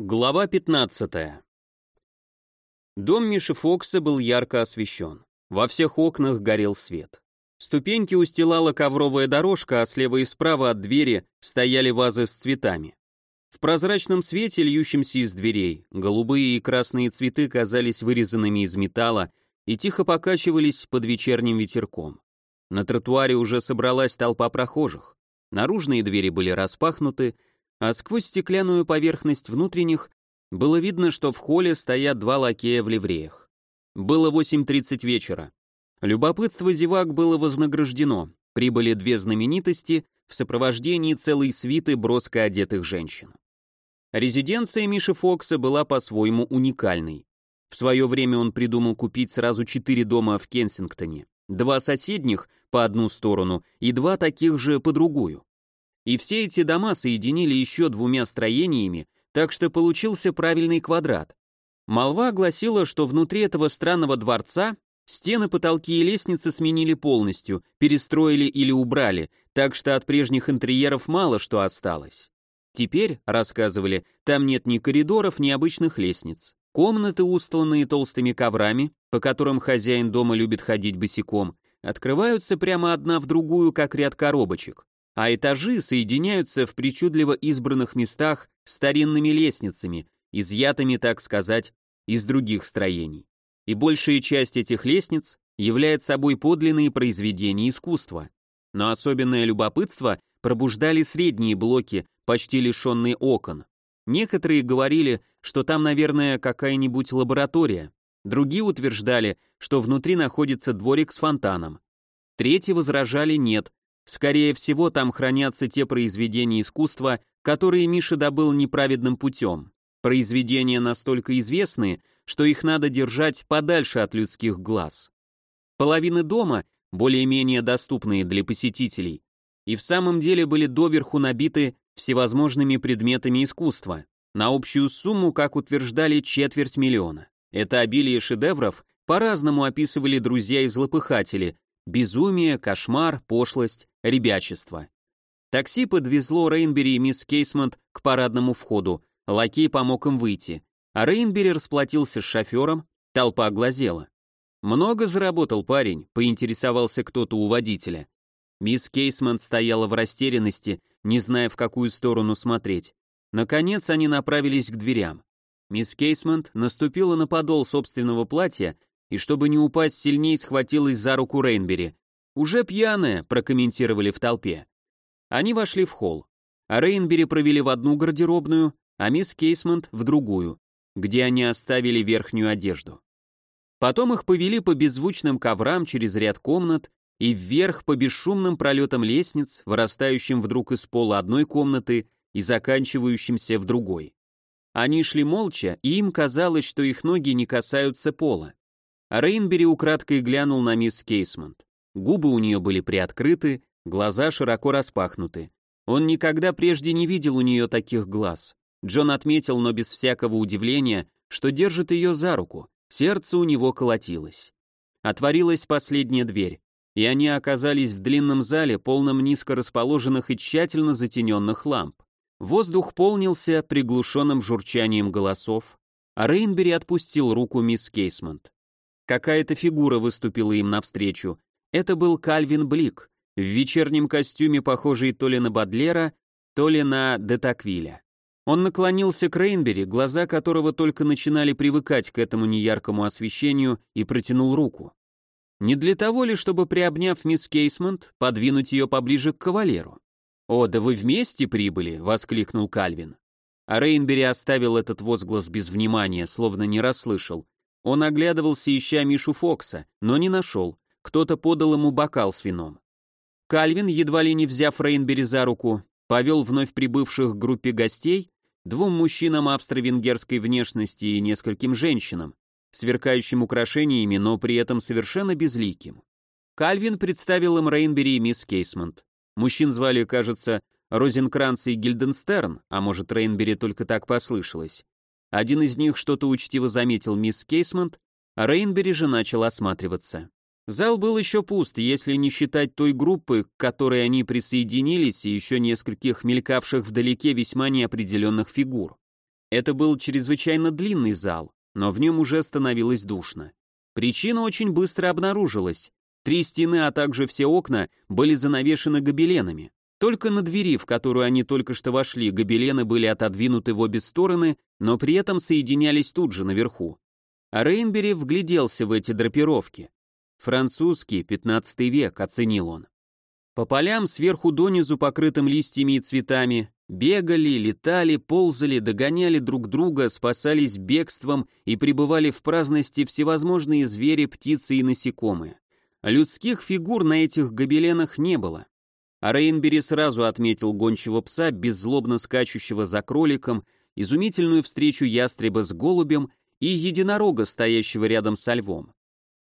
Глава 15. Дом Миши Фокса был ярко освещен. Во всех окнах горел свет. Ступеньки устилала ковровая дорожка, а слева и справа от двери стояли вазы с цветами. В прозрачном свете, льющемся из дверей, голубые и красные цветы казались вырезанными из металла и тихо покачивались под вечерним ветерком. На тротуаре уже собралась толпа прохожих. Наружные двери были распахнуты, а сквозь стеклянную поверхность внутренних было видно, что в холле стоят два лакея в ливреях. Было 8.30 вечера. Любопытство зевак было вознаграждено. Прибыли две знаменитости в сопровождении целой свиты броско одетых женщин. Резиденция Миши Фокса была по-своему уникальной. В свое время он придумал купить сразу четыре дома в Кенсингтоне, два соседних по одну сторону и два таких же по другую. И все эти дома соединили еще двумя строениями, так что получился правильный квадрат. Молва гласила, что внутри этого странного дворца стены, потолки и лестницы сменили полностью, перестроили или убрали, так что от прежних интерьеров мало что осталось. Теперь, рассказывали, там нет ни коридоров, ни обычных лестниц. Комнаты, устланные толстыми коврами, по которым хозяин дома любит ходить босиком, открываются прямо одна в другую, как ряд коробочек а этажи соединяются в причудливо избранных местах старинными лестницами, изъятыми, так сказать, из других строений. И большая часть этих лестниц является собой подлинные произведения искусства. Но особенное любопытство пробуждали средние блоки, почти лишенные окон. Некоторые говорили, что там, наверное, какая-нибудь лаборатория. Другие утверждали, что внутри находится дворик с фонтаном. Третьи возражали нет, Скорее всего, там хранятся те произведения искусства, которые Миша добыл неправедным путем. Произведения настолько известные, что их надо держать подальше от людских глаз. Половины дома, более-менее доступные для посетителей, и в самом деле были доверху набиты всевозможными предметами искусства, на общую сумму, как утверждали, четверть миллиона. Это обилие шедевров по-разному описывали друзья и злопыхатели, безумие, кошмар, пошлость, ребячество. Такси подвезло Рейнбери и мисс Кейсмонт к парадному входу, лакей помог им выйти, а Рейнбери расплатился с шофером, толпа глазела. «Много заработал парень?» — поинтересовался кто-то у водителя. Мисс Кейсмонт стояла в растерянности, не зная, в какую сторону смотреть. Наконец они направились к дверям. Мисс Кейсмонт наступила на подол собственного платья и, чтобы не упасть сильней, схватилась за руку Рейнбери. «Уже пьяная», — прокомментировали в толпе. Они вошли в холл. А Рейнбери провели в одну гардеробную, а мисс Кейсмонт в другую, где они оставили верхнюю одежду. Потом их повели по беззвучным коврам через ряд комнат и вверх по бесшумным пролетам лестниц, вырастающим вдруг из пола одной комнаты и заканчивающимся в другой. Они шли молча, и им казалось, что их ноги не касаются пола. А Рейнбери украдкой глянул на мисс Кейсмонт. Губы у нее были приоткрыты, глаза широко распахнуты. Он никогда прежде не видел у нее таких глаз. Джон отметил, но без всякого удивления, что держит ее за руку. Сердце у него колотилось. Отворилась последняя дверь, и они оказались в длинном зале, полном низко расположенных и тщательно затененных ламп. Воздух полнился приглушенным журчанием голосов, а Рейнбери отпустил руку мисс Кейсмонт. Какая-то фигура выступила им навстречу, это был Кальвин Блик, в вечернем костюме, похожий то ли на Бадлера, то ли на Детаквиля. Он наклонился к Рейнбери, глаза которого только начинали привыкать к этому неяркому освещению, и протянул руку. Не для того ли, чтобы, приобняв мисс Кейсмонт, подвинуть ее поближе к кавалеру? «О, да вы вместе прибыли!» — воскликнул Кальвин. А Рейнбери оставил этот возглас без внимания, словно не расслышал. Он оглядывался, ища Мишу Фокса, но не нашел кто-то подал ему бокал с вином. Кальвин, едва ли не взяв Рейнбери за руку, повел вновь прибывших к группе гостей, двум мужчинам австро-венгерской внешности и нескольким женщинам, сверкающим украшениями, но при этом совершенно безликим. Кальвин представил им Рейнбери и мисс Кейсмонт. Мужчин звали, кажется, Розенкранц и Гильденстерн, а может, Рейнбери только так послышалось. Один из них что-то учтиво заметил мисс Кейсмонт, а Рейнбери же начал осматриваться. Зал был еще пуст, если не считать той группы, к которой они присоединились, и еще нескольких мелькавших вдалеке весьма неопределенных фигур. Это был чрезвычайно длинный зал, но в нем уже становилось душно. Причина очень быстро обнаружилась. Три стены, а также все окна были занавешены гобеленами. Только на двери, в которую они только что вошли, гобелены были отодвинуты в обе стороны, но при этом соединялись тут же наверху. А Рейнбери вгляделся в эти драпировки. Французский, 15 век, оценил он. По полям сверху донизу, покрытым листьями и цветами, бегали, летали, ползали, догоняли друг друга, спасались бегством и пребывали в праздности всевозможные звери, птицы и насекомые. Людских фигур на этих гобеленах не было. А Рейнбери сразу отметил гончего пса, беззлобно скачущего за кроликом, изумительную встречу ястреба с голубем и единорога, стоящего рядом со львом.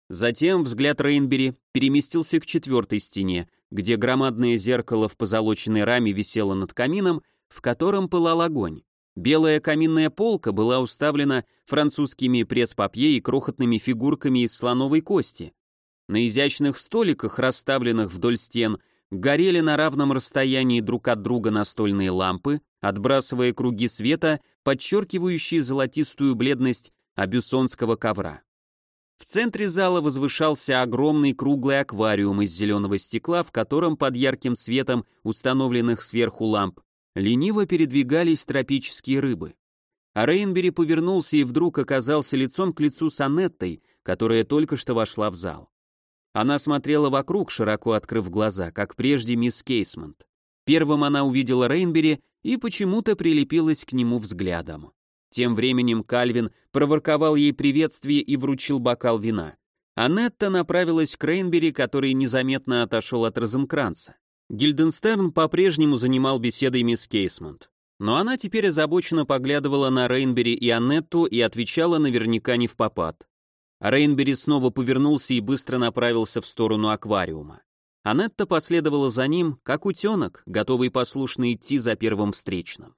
Затем взгляд Рейнбери переместился к четвертой стене, где громадное зеркало в позолоченной раме висело над камином, в котором пылал огонь. Белая каминная полка была уставлена французскими пресс-папье и крохотными фигурками из слоновой кости. На изящных столиках, расставленных вдоль стен, горели на равном расстоянии друг от друга настольные лампы, отбрасывая круги света, подчеркивающие золотистую бледность абюсонского ковра. В центре зала возвышался огромный круглый аквариум из зеленого стекла, в котором под ярким светом установленных сверху ламп лениво передвигались тропические рыбы. А Рейнбери повернулся и вдруг оказался лицом к лицу с Анеттой, которая только что вошла в зал. Она смотрела вокруг, широко открыв глаза, как прежде мисс Кейсмонт. Первым она увидела Рейнбери и почему-то прилепилась к нему взглядом. Тем временем Кальвин проворковал ей приветствие и вручил бокал вина. Анетта направилась к Рейнбери, который незаметно отошел от Розенкранца. Гильденстерн по-прежнему занимал беседой мисс Кейсмонт. Но она теперь озабоченно поглядывала на Рейнбери и Аннетту и отвечала наверняка не в попад. Рейнбери снова повернулся и быстро направился в сторону аквариума. Анетта последовала за ним, как утенок, готовый послушно идти за первым встречным.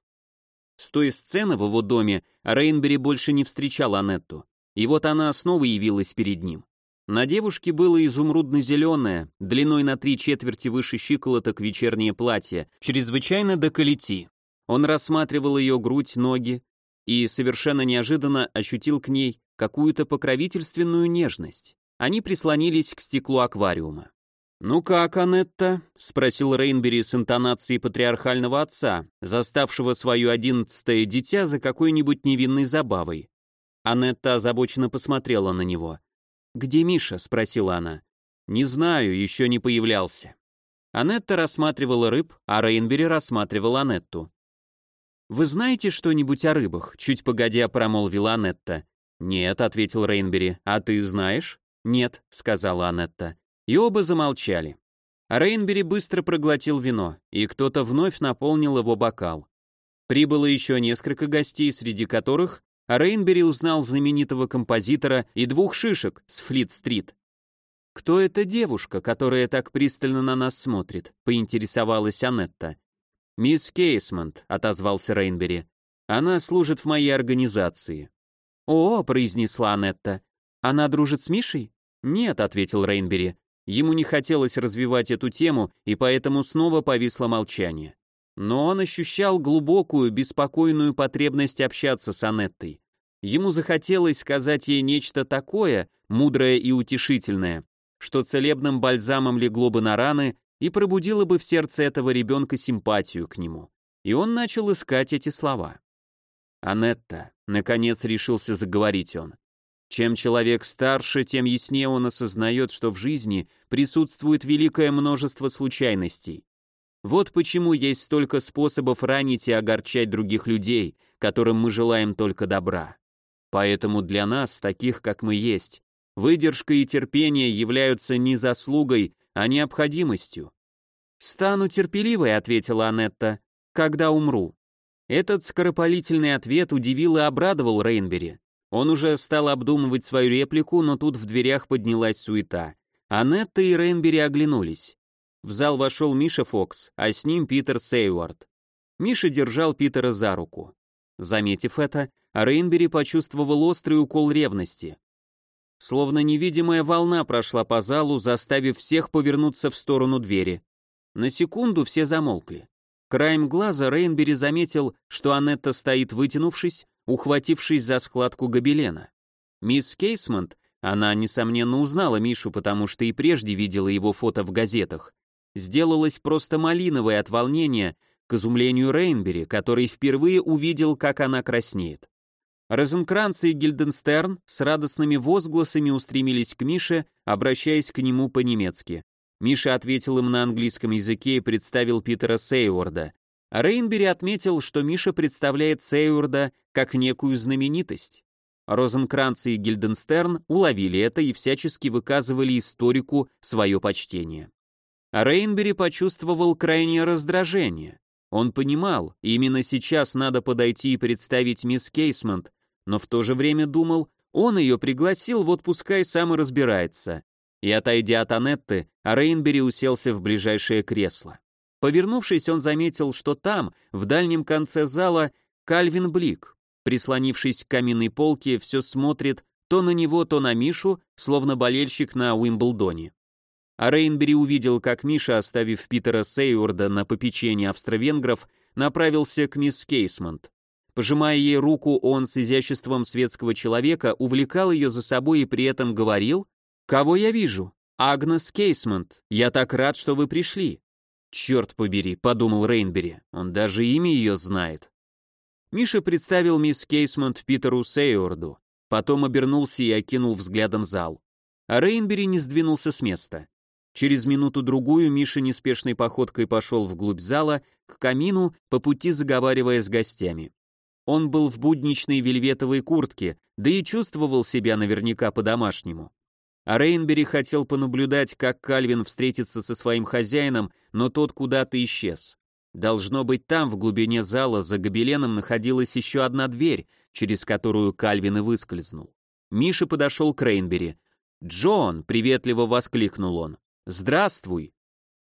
С той сцены в его доме Рейнбери больше не встречал Анетту, и вот она снова явилась перед ним. На девушке было изумрудно-зеленое, длиной на три четверти выше щиколоток вечернее платье, чрезвычайно деколети. Он рассматривал ее грудь, ноги и совершенно неожиданно ощутил к ней какую-то покровительственную нежность. Они прислонились к стеклу аквариума. «Ну как, Анетта?» — спросил Рейнбери с интонацией патриархального отца, заставшего свое одиннадцатое дитя за какой-нибудь невинной забавой. Анетта озабоченно посмотрела на него. «Где Миша?» — спросила она. «Не знаю, еще не появлялся». Анетта рассматривала рыб, а Рейнбери рассматривал Анетту. «Вы знаете что-нибудь о рыбах?» — чуть погодя промолвила Анетта. «Нет», — ответил Рейнбери. «А ты знаешь?» «Нет», — сказала Анетта и оба замолчали. Рейнбери быстро проглотил вино, и кто-то вновь наполнил его бокал. Прибыло еще несколько гостей, среди которых Рейнбери узнал знаменитого композитора и двух шишек с Флит-стрит. «Кто эта девушка, которая так пристально на нас смотрит?» — поинтересовалась Анетта. «Мисс Кейсмонт», — отозвался Рейнбери. «Она служит в моей организации». «О», — произнесла Анетта. «Она дружит с Мишей?» «Нет», — ответил Рейнбери. Ему не хотелось развивать эту тему, и поэтому снова повисло молчание. Но он ощущал глубокую, беспокойную потребность общаться с Анеттой. Ему захотелось сказать ей нечто такое, мудрое и утешительное, что целебным бальзамом легло бы на раны и пробудило бы в сердце этого ребенка симпатию к нему. И он начал искать эти слова. «Анетта», — наконец решился заговорить он, чем человек старше, тем яснее он осознает, что в жизни присутствует великое множество случайностей. Вот почему есть столько способов ранить и огорчать других людей, которым мы желаем только добра. Поэтому для нас, таких как мы есть, выдержка и терпение являются не заслугой, а необходимостью. «Стану терпеливой», — ответила Анетта, — «когда умру». Этот скоропалительный ответ удивил и обрадовал Рейнбери. Он уже стал обдумывать свою реплику, но тут в дверях поднялась суета. Анетта и Рейнбери оглянулись. В зал вошел Миша Фокс, а с ним Питер Сейвард. Миша держал Питера за руку. Заметив это, Рейнбери почувствовал острый укол ревности. Словно невидимая волна прошла по залу, заставив всех повернуться в сторону двери. На секунду все замолкли. Краем глаза Рейнбери заметил, что Анетта стоит вытянувшись, ухватившись за складку гобелена. Мисс Кейсмонт, она, несомненно, узнала Мишу, потому что и прежде видела его фото в газетах, сделалась просто малиновой от волнения, к изумлению Рейнбери, который впервые увидел, как она краснеет. Розенкранц и Гильденстерн с радостными возгласами устремились к Мише, обращаясь к нему по-немецки. Миша ответил им на английском языке и представил Питера Сейворда. А Рейнбери отметил, что Миша представляет Сейворда как некую знаменитость. Розенкранц и Гильденстерн уловили это и всячески выказывали историку свое почтение. А Рейнбери почувствовал крайнее раздражение. Он понимал, именно сейчас надо подойти и представить мисс Кейсмонт, но в то же время думал, он ее пригласил, вот пускай сам и разбирается. И отойдя от Анетты, Рейнбери уселся в ближайшее кресло. Повернувшись, он заметил, что там, в дальнем конце зала, Кальвин Блик, прислонившись к каминной полке, все смотрит то на него, то на Мишу, словно болельщик на Уимблдоне. А Рейнбери увидел, как Миша, оставив Питера Сейворда на попечение австро-венгров, направился к мисс Кейсмонт. Пожимая ей руку, он с изяществом светского человека увлекал ее за собой и при этом говорил «Кого я вижу? Агнес Кейсмонт. Я так рад, что вы пришли». «Черт побери», — подумал Рейнбери, он даже имя ее знает. Миша представил мисс Кейсмонт Питеру Сейорду, потом обернулся и окинул взглядом зал. А Рейнбери не сдвинулся с места. Через минуту-другую Миша неспешной походкой пошел вглубь зала, к камину, по пути заговаривая с гостями. Он был в будничной вельветовой куртке, да и чувствовал себя наверняка по-домашнему. А Рейнбери хотел понаблюдать, как Кальвин встретится со своим хозяином, но тот куда-то исчез. Должно быть, там, в глубине зала, за гобеленом находилась еще одна дверь, через которую Кальвин и выскользнул. Миша подошел к Рейнбери. «Джон!» — приветливо воскликнул он. «Здравствуй!»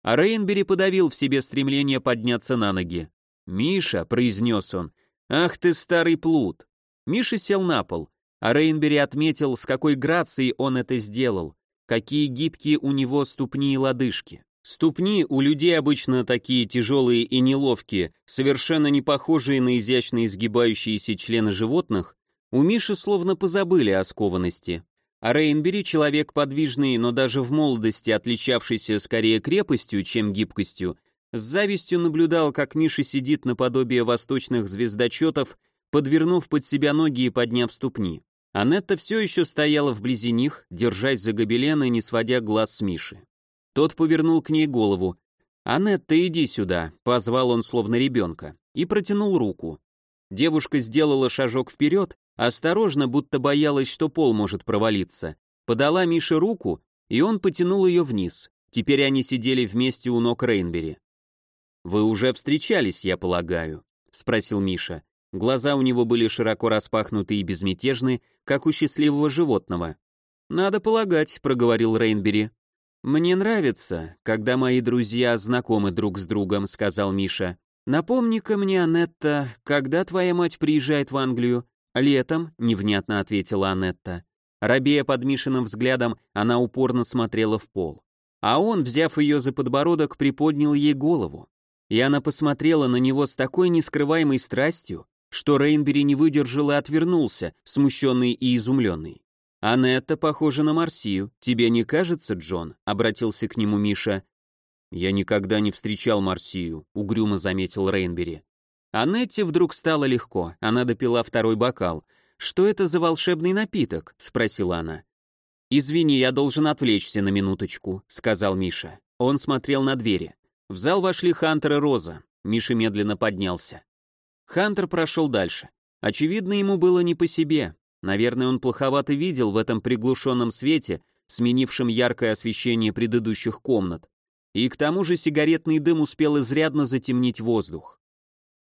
А Рейнбери подавил в себе стремление подняться на ноги. «Миша», — произнес он, — «ах ты старый плут!» Миша сел на пол, а Рейнбери отметил, с какой грацией он это сделал, какие гибкие у него ступни и лодыжки. Ступни у людей обычно такие тяжелые и неловкие, совершенно не похожие на изящно изгибающиеся члены животных, у Миши словно позабыли о скованности. А Рейнбери, человек подвижный, но даже в молодости отличавшийся скорее крепостью, чем гибкостью, с завистью наблюдал, как Миша сидит наподобие восточных звездочетов, подвернув под себя ноги и подняв ступни. Анетта все еще стояла вблизи них, держась за гобелен и не сводя глаз с Миши. Тот повернул к ней голову. «Анетта, иди сюда», — позвал он словно ребенка, и протянул руку. Девушка сделала шажок вперед, Осторожно, будто боялась, что пол может провалиться. Подала Мише руку, и он потянул ее вниз. Теперь они сидели вместе у ног Рейнбери. «Вы уже встречались, я полагаю?» — спросил Миша. Глаза у него были широко распахнуты и безмятежны, как у счастливого животного. «Надо полагать», — проговорил Рейнбери. «Мне нравится, когда мои друзья знакомы друг с другом», — сказал Миша. «Напомни-ка мне, Анетта, когда твоя мать приезжает в Англию? «Летом», — невнятно ответила Анетта. Рабея под Мишиным взглядом, она упорно смотрела в пол. А он, взяв ее за подбородок, приподнял ей голову. И она посмотрела на него с такой нескрываемой страстью, что Рейнбери не выдержал и отвернулся, смущенный и изумленный. «Анетта похожа на Марсию. Тебе не кажется, Джон?» — обратился к нему Миша. «Я никогда не встречал Марсию», — угрюмо заметил Рейнбери. Аннетте вдруг стало легко, она допила второй бокал. «Что это за волшебный напиток?» — спросила она. «Извини, я должен отвлечься на минуточку», — сказал Миша. Он смотрел на двери. В зал вошли Хантер и Роза. Миша медленно поднялся. Хантер прошел дальше. Очевидно, ему было не по себе. Наверное, он плоховато видел в этом приглушенном свете, сменившем яркое освещение предыдущих комнат. И к тому же сигаретный дым успел изрядно затемнить воздух.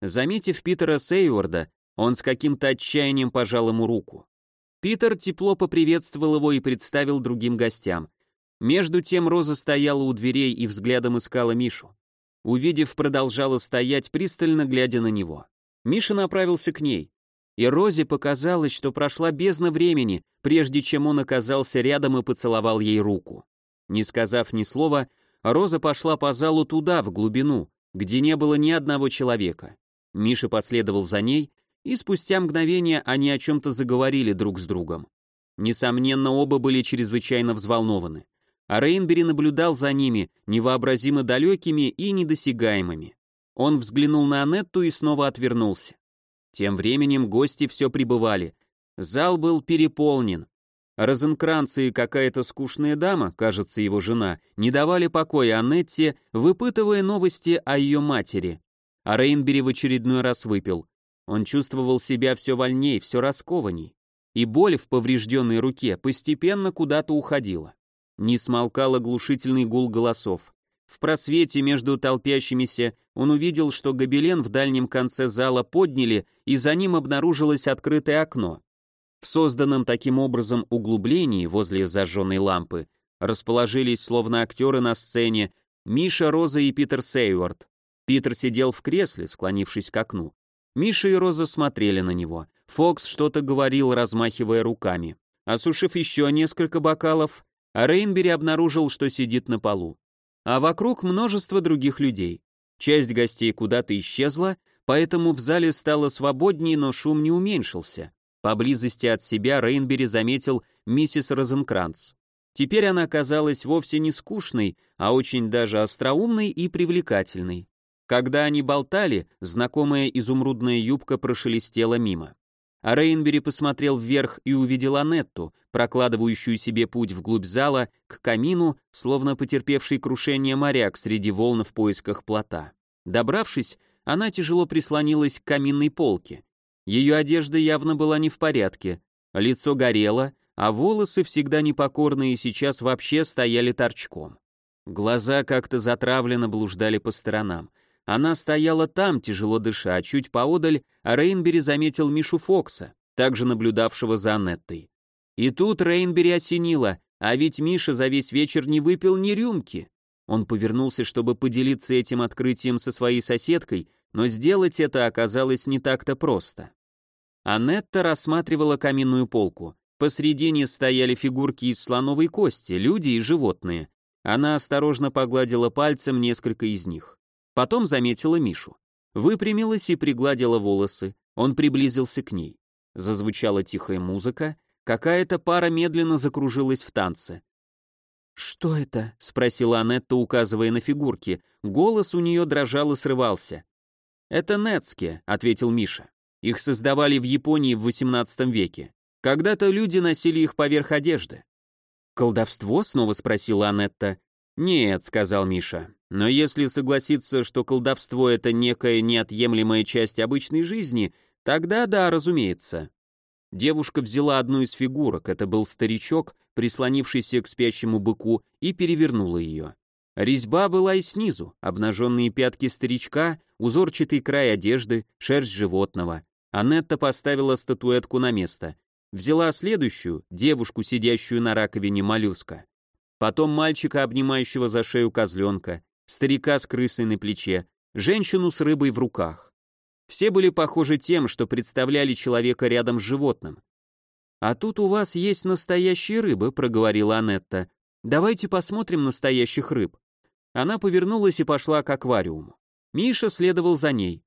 Заметив Питера Сейворда, он с каким-то отчаянием пожал ему руку. Питер тепло поприветствовал его и представил другим гостям. Между тем Роза стояла у дверей и взглядом искала Мишу. Увидев, продолжала стоять, пристально глядя на него. Миша направился к ней. И Розе показалось, что прошла бездна времени, прежде чем он оказался рядом и поцеловал ей руку. Не сказав ни слова, Роза пошла по залу туда, в глубину, где не было ни одного человека. Миша последовал за ней и спустя мгновение они о чем-то заговорили друг с другом. Несомненно, оба были чрезвычайно взволнованы, а Рейнбери наблюдал за ними, невообразимо далекими и недосягаемыми. Он взглянул на Анетту и снова отвернулся. Тем временем гости все прибывали. Зал был переполнен. Розенкранцы и какая-то скучная дама, кажется, его жена, не давали покоя Анетте, выпытывая новости о ее матери. А Рейнбери в очередной раз выпил. Он чувствовал себя все вольней, все раскованней. И боль в поврежденной руке постепенно куда-то уходила. Не смолкал оглушительный гул голосов. В просвете между толпящимися он увидел, что гобелен в дальнем конце зала подняли, и за ним обнаружилось открытое окно. В созданном таким образом углублении возле зажженной лампы расположились словно актеры на сцене Миша, Роза и Питер Сейвард. Питер сидел в кресле, склонившись к окну. Миша и Роза смотрели на него. Фокс что-то говорил, размахивая руками. Осушив еще несколько бокалов, Рейнбери обнаружил, что сидит на полу а вокруг множество других людей. Часть гостей куда-то исчезла, поэтому в зале стало свободнее, но шум не уменьшился. Поблизости от себя Рейнбери заметил миссис Розенкранц. Теперь она казалась вовсе не скучной, а очень даже остроумной и привлекательной. Когда они болтали, знакомая изумрудная юбка прошелестела мимо. А Рейнбери посмотрел вверх и увидел Анетту, прокладывающую себе путь вглубь зала, к камину, словно потерпевший крушение моряк среди волн в поисках плота. Добравшись, она тяжело прислонилась к каминной полке. Ее одежда явно была не в порядке, лицо горело, а волосы, всегда непокорные, сейчас вообще стояли торчком. Глаза как-то затравленно блуждали по сторонам. Она стояла там, тяжело дыша, а чуть поодаль Рейнбери заметил Мишу Фокса, также наблюдавшего за Анеттой. И тут Рейнбери осенило, а ведь Миша за весь вечер не выпил ни рюмки. Он повернулся, чтобы поделиться этим открытием со своей соседкой, но сделать это оказалось не так-то просто. Анетта рассматривала каминную полку. Посредине стояли фигурки из слоновой кости, люди и животные. Она осторожно погладила пальцем несколько из них. Потом заметила Мишу. Выпрямилась и пригладила волосы. Он приблизился к ней. Зазвучала тихая музыка, какая-то пара медленно закружилась в танце. «Что это?» — спросила Анетта, указывая на фигурки. Голос у нее дрожал и срывался. «Это Нецки», — ответил Миша. «Их создавали в Японии в XVIII веке. Когда-то люди носили их поверх одежды». «Колдовство?» — снова спросила Анетта. «Нет», — сказал Миша, — «но если согласиться, что колдовство — это некая неотъемлемая часть обычной жизни, тогда да, разумеется». Девушка взяла одну из фигурок, это был старичок, прислонившийся к спящему быку, и перевернула ее. Резьба была и снизу, обнаженные пятки старичка, узорчатый край одежды, шерсть животного. Анетта поставила статуэтку на место. Взяла следующую, девушку, сидящую на раковине моллюска потом мальчика, обнимающего за шею козленка, старика с крысой на плече, женщину с рыбой в руках. Все были похожи тем, что представляли человека рядом с животным. «А тут у вас есть настоящие рыбы», — проговорила Анетта. «Давайте посмотрим настоящих рыб». Она повернулась и пошла к аквариуму. Миша следовал за ней.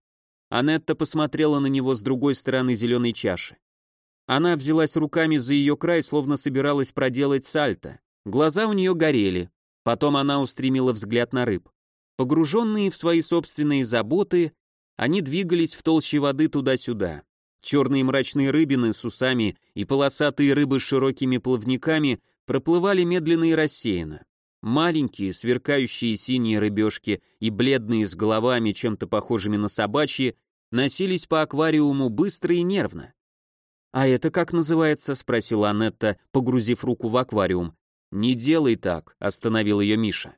Анетта посмотрела на него с другой стороны зеленой чаши. Она взялась руками за ее край, словно собиралась проделать сальто. Глаза у нее горели. Потом она устремила взгляд на рыб. Погруженные в свои собственные заботы, они двигались в толще воды туда-сюда. Черные мрачные рыбины с усами и полосатые рыбы с широкими плавниками проплывали медленно и рассеянно. Маленькие, сверкающие синие рыбешки и бледные с головами, чем-то похожими на собачьи, носились по аквариуму быстро и нервно. «А это как называется?» — спросила Анетта, погрузив руку в аквариум. «Не делай так», — остановил ее Миша.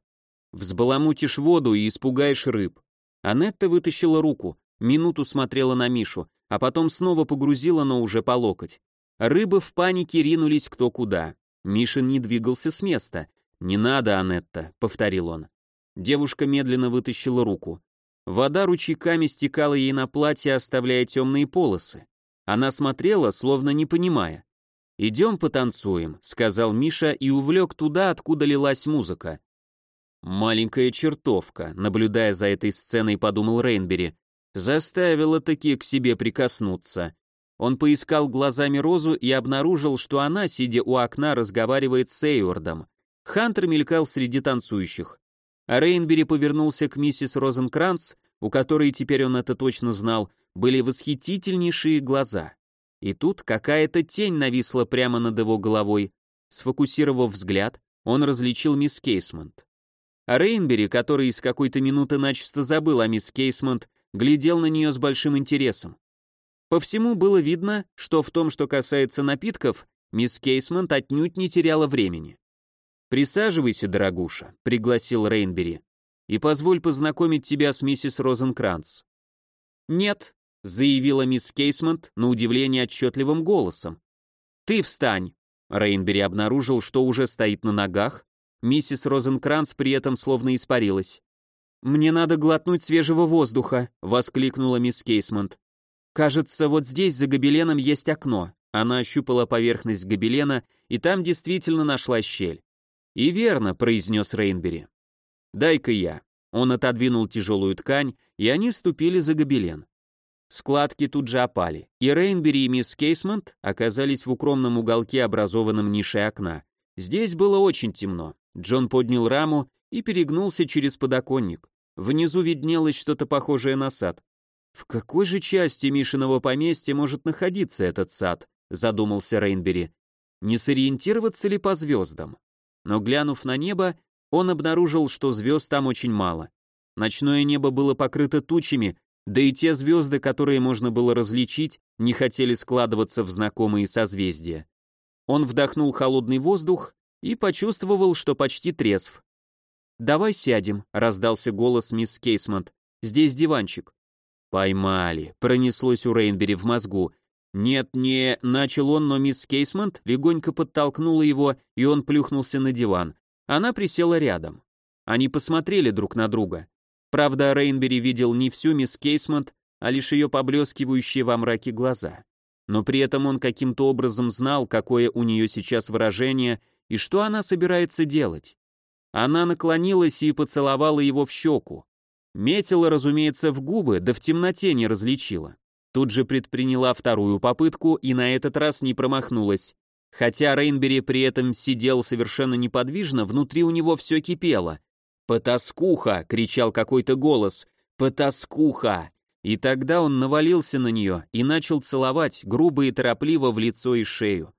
«Взбаламутишь воду и испугаешь рыб». Анетта вытащила руку, минуту смотрела на Мишу, а потом снова погрузила, но уже по локоть. Рыбы в панике ринулись кто куда. Миша не двигался с места. «Не надо, Анетта», — повторил он. Девушка медленно вытащила руку. Вода ручейками стекала ей на платье, оставляя темные полосы. Она смотрела, словно не понимая. «Идем потанцуем», — сказал Миша и увлек туда, откуда лилась музыка. «Маленькая чертовка», — наблюдая за этой сценой, подумал Рейнбери. Заставила таки к себе прикоснуться. Он поискал глазами Розу и обнаружил, что она, сидя у окна, разговаривает с Эйвардом. Хантер мелькал среди танцующих. А Рейнбери повернулся к миссис Розенкранц, у которой, теперь он это точно знал, были восхитительнейшие глаза. И тут какая-то тень нависла прямо над его головой. Сфокусировав взгляд, он различил мисс Кейсмонт. А Рейнбери, который из какой-то минуты начисто забыл о мисс Кейсмонт, глядел на нее с большим интересом. По всему было видно, что в том, что касается напитков, мисс Кейсмонт отнюдь не теряла времени. «Присаживайся, дорогуша», — пригласил Рейнбери, «и позволь познакомить тебя с миссис Розенкранц». «Нет», — заявила мисс Кейсмонт на удивление отчетливым голосом. «Ты встань!» Рейнбери обнаружил, что уже стоит на ногах. Миссис Розенкранц при этом словно испарилась. «Мне надо глотнуть свежего воздуха», — воскликнула мисс Кейсмонт. Кажется, вот здесь за гобеленом есть окно. Она ощупала поверхность гобелена, и там действительно нашла щель. «И верно», — произнес Рейнбери. «Дай-ка я». Он отодвинул тяжелую ткань, и они ступили за гобелен. Складки тут же опали, и Рейнбери и мисс Кейсмонт оказались в укромном уголке, образованном нишей окна. Здесь было очень темно. Джон поднял раму и перегнулся через подоконник. Внизу виднелось что-то похожее на сад. «В какой же части Мишиного поместья может находиться этот сад?» — задумался Рейнбери. «Не сориентироваться ли по звездам?» Но глянув на небо, он обнаружил, что звезд там очень мало. Ночное небо было покрыто тучами, да и те звезды, которые можно было различить, не хотели складываться в знакомые созвездия. Он вдохнул холодный воздух и почувствовал, что почти трезв. «Давай сядем», — раздался голос мисс Кейсмонт. «Здесь диванчик». «Поймали», — пронеслось у Рейнбери в мозгу. «Нет, не...» — начал он, но мисс Кейсмонт легонько подтолкнула его, и он плюхнулся на диван. Она присела рядом. Они посмотрели друг на друга. Правда, Рейнбери видел не всю мисс Кейсмонт, а лишь ее поблескивающие во мраке глаза. Но при этом он каким-то образом знал, какое у нее сейчас выражение и что она собирается делать. Она наклонилась и поцеловала его в щеку. Метила, разумеется, в губы, да в темноте не различила. Тут же предприняла вторую попытку и на этот раз не промахнулась. Хотя Рейнбери при этом сидел совершенно неподвижно, внутри у него все кипело. «Потаскуха!» — кричал какой-то голос. «Потаскуха!» И тогда он навалился на нее и начал целовать грубо и торопливо в лицо и шею.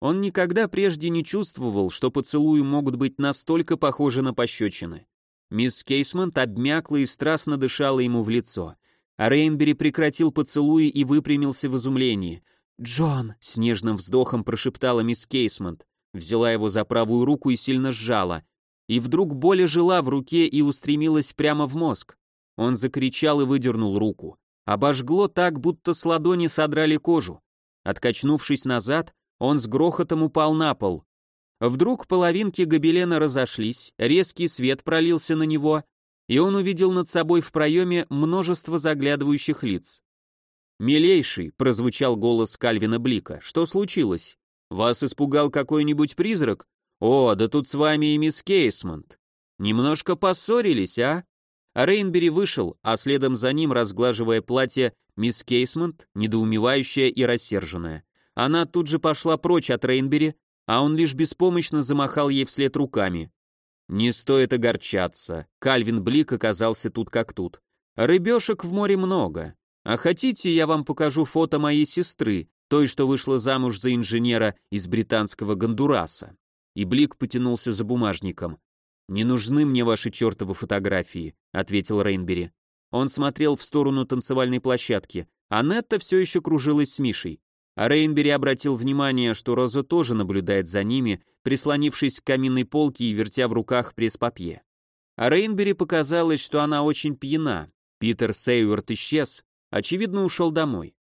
Он никогда прежде не чувствовал, что поцелуи могут быть настолько похожи на пощечины. Мисс Кейсмонт обмякла и страстно дышала ему в лицо. А Рейнбери прекратил поцелуи и выпрямился в изумлении. «Джон!» — с нежным вздохом прошептала мисс Кейсмонт, взяла его за правую руку и сильно сжала. И вдруг боль жила в руке и устремилась прямо в мозг. Он закричал и выдернул руку. Обожгло так, будто с ладони содрали кожу. Откачнувшись назад, он с грохотом упал на пол. Вдруг половинки гобелена разошлись, резкий свет пролился на него, и он увидел над собой в проеме множество заглядывающих лиц. «Милейший», — прозвучал голос Кальвина Блика, — «что случилось? Вас испугал какой-нибудь призрак? О, да тут с вами и мисс Кейсмонт. Немножко поссорились, а?» А Рейнбери вышел, а следом за ним, разглаживая платье, мисс Кейсмонт, недоумевающая и рассерженная. Она тут же пошла прочь от Рейнбери, а он лишь беспомощно замахал ей вслед руками. Не стоит огорчаться, Кальвин Блик оказался тут как тут. Рыбешек в море много. А хотите, я вам покажу фото моей сестры, той, что вышла замуж за инженера из британского Гондураса. И Блик потянулся за бумажником. «Не нужны мне ваши чертовы фотографии», — ответил Рейнбери. Он смотрел в сторону танцевальной площадки, а Нетта все еще кружилась с Мишей. А Рейнбери обратил внимание, что Роза тоже наблюдает за ними, прислонившись к каминной полке и вертя в руках пресс-папье. А Рейнбери показалось, что она очень пьяна. Питер Сейверт исчез, очевидно, ушел домой.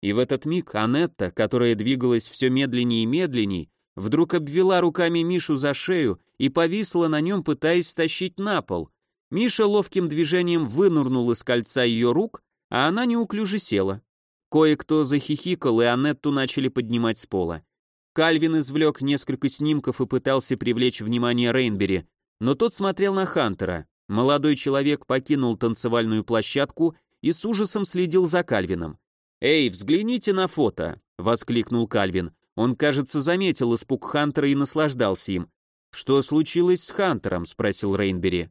И в этот миг Анетта, которая двигалась все медленнее и медленней, вдруг обвела руками Мишу за шею и повисла на нем, пытаясь стащить на пол. Миша ловким движением вынырнул из кольца ее рук, а она неуклюже села. Кое-кто захихикал, и Анетту начали поднимать с пола. Кальвин извлек несколько снимков и пытался привлечь внимание Рейнбери, но тот смотрел на Хантера. Молодой человек покинул танцевальную площадку и с ужасом следил за Кальвином. «Эй, взгляните на фото!» — воскликнул Кальвин. Он, кажется, заметил испуг Хантера и наслаждался им. «Что случилось с Хантером?» — спросил Рейнбери.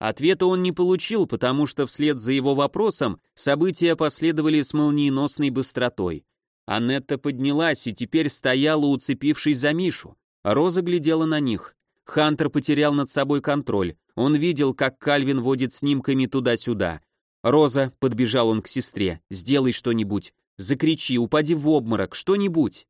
Ответа он не получил, потому что вслед за его вопросом события последовали с молниеносной быстротой. Анетта поднялась и теперь стояла, уцепившись за Мишу. Роза глядела на них. Хантер потерял над собой контроль. Он видел, как Кальвин водит снимками туда-сюда. «Роза», — подбежал он к сестре, — «сделай что-нибудь. Закричи, упади в обморок, что-нибудь».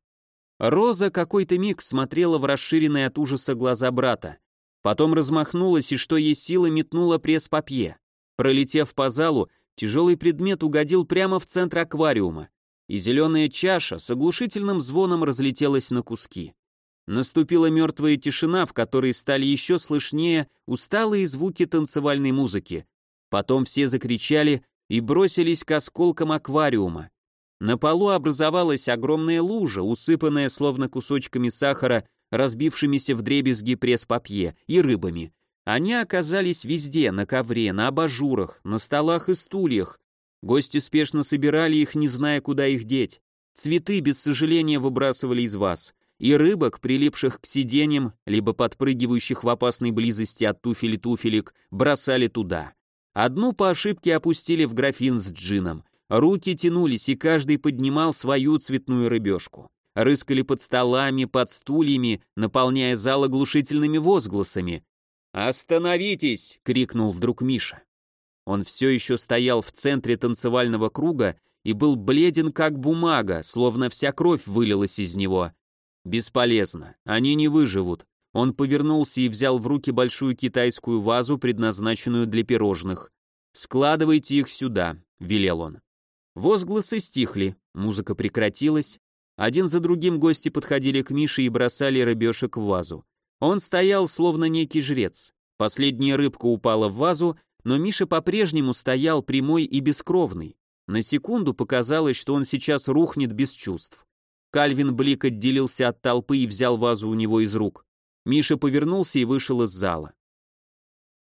Роза какой-то миг смотрела в расширенные от ужаса глаза брата. Потом размахнулась и что ей сила метнула пресс-папье. Пролетев по залу, тяжелый предмет угодил прямо в центр аквариума, и зеленая чаша с оглушительным звоном разлетелась на куски. Наступила мертвая тишина, в которой стали еще слышнее усталые звуки танцевальной музыки. Потом все закричали и бросились к осколкам аквариума. На полу образовалась огромная лужа, усыпанная словно кусочками сахара, разбившимися в дребезги пресс-папье и рыбами. Они оказались везде, на ковре, на абажурах, на столах и стульях. Гости спешно собирали их, не зная, куда их деть. Цветы без сожаления выбрасывали из вас и рыбок, прилипших к сиденьям, либо подпрыгивающих в опасной близости от туфель туфелек, бросали туда. Одну по ошибке опустили в графин с джином. Руки тянулись, и каждый поднимал свою цветную рыбешку. Рыскали под столами, под стульями, наполняя зал оглушительными возгласами. «Остановитесь!» — крикнул вдруг Миша. Он все еще стоял в центре танцевального круга и был бледен как бумага, словно вся кровь вылилась из него. Бесполезно, они не выживут. Он повернулся и взял в руки большую китайскую вазу, предназначенную для пирожных. «Складывайте их сюда», — велел он. Возгласы стихли, музыка прекратилась. Один за другим гости подходили к Мише и бросали рыбешек в вазу. Он стоял, словно некий жрец. Последняя рыбка упала в вазу, но Миша по-прежнему стоял прямой и бескровный. На секунду показалось, что он сейчас рухнет без чувств. Кальвин Блик отделился от толпы и взял вазу у него из рук. Миша повернулся и вышел из зала.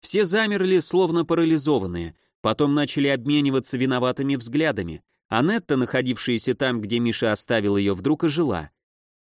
Все замерли, словно парализованные, потом начали обмениваться виноватыми взглядами. Анетта, находившаяся там, где Миша оставил ее, вдруг ожила.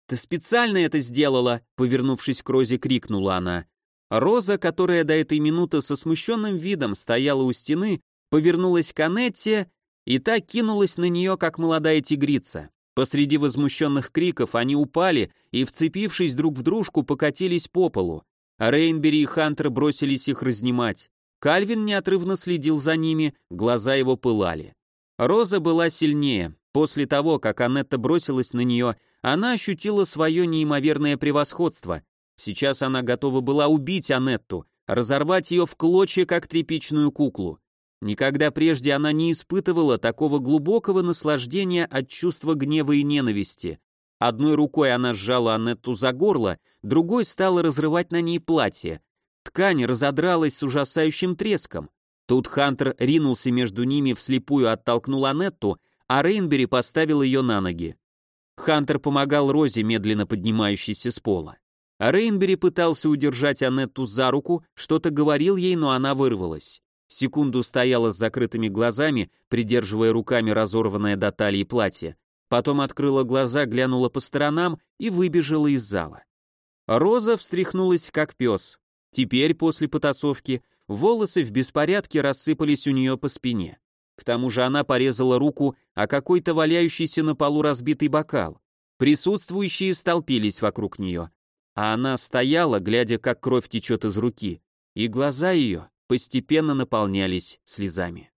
«Ты специально это сделала!» — повернувшись к Розе, крикнула она. Роза, которая до этой минуты со смущенным видом стояла у стены, повернулась к Анетте и та кинулась на нее, как молодая тигрица. Посреди возмущенных криков они упали и, вцепившись друг в дружку, покатились по полу. А Рейнбери и Хантер бросились их разнимать. Кальвин неотрывно следил за ними, глаза его пылали. Роза была сильнее. После того, как Анетта бросилась на нее, она ощутила свое неимоверное превосходство. Сейчас она готова была убить Анетту, разорвать ее в клочья, как тряпичную куклу. Никогда прежде она не испытывала такого глубокого наслаждения от чувства гнева и ненависти. Одной рукой она сжала Аннетту за горло, другой стала разрывать на ней платье. Ткань разодралась с ужасающим треском. Тут Хантер ринулся между ними, вслепую оттолкнул Аннетту, а Рейнбери поставил ее на ноги. Хантер помогал Розе, медленно поднимающейся с пола. А Рейнбери пытался удержать Аннетту за руку, что-то говорил ей, но она вырвалась. Секунду стояла с закрытыми глазами, придерживая руками разорванное до талии платье. Потом открыла глаза, глянула по сторонам и выбежала из зала. Роза встряхнулась, как пес. Теперь, после потасовки, волосы в беспорядке рассыпались у нее по спине. К тому же она порезала руку о какой-то валяющийся на полу разбитый бокал. Присутствующие столпились вокруг нее. А она стояла, глядя, как кровь течет из руки, и глаза ее постепенно наполнялись слезами.